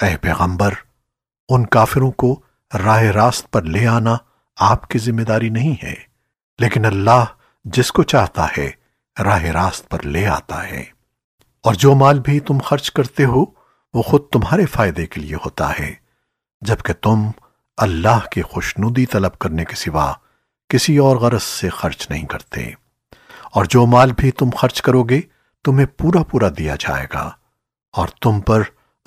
अह पैगंबर, उन काफिरों को राह रास्त पर ले आना आपकी ज़िम्मेदारी नहीं है, लेकिन अल्लाह जिसको चाहता है, राह रास्त पर ले आता है। और जो माल भी तुम खर्च करते हो, वो खुद तुम्हारे फ़ायदे के लिए होता है, जबकि तुम अल्लाह की खुशनुदी तलब करने के सिवा किसी और गरज से खर्च नहीं करते। और जो माल भी तुम खर्च करोगे, तुम्हें पूरा पूरा दिया जाएगा, और तुम पर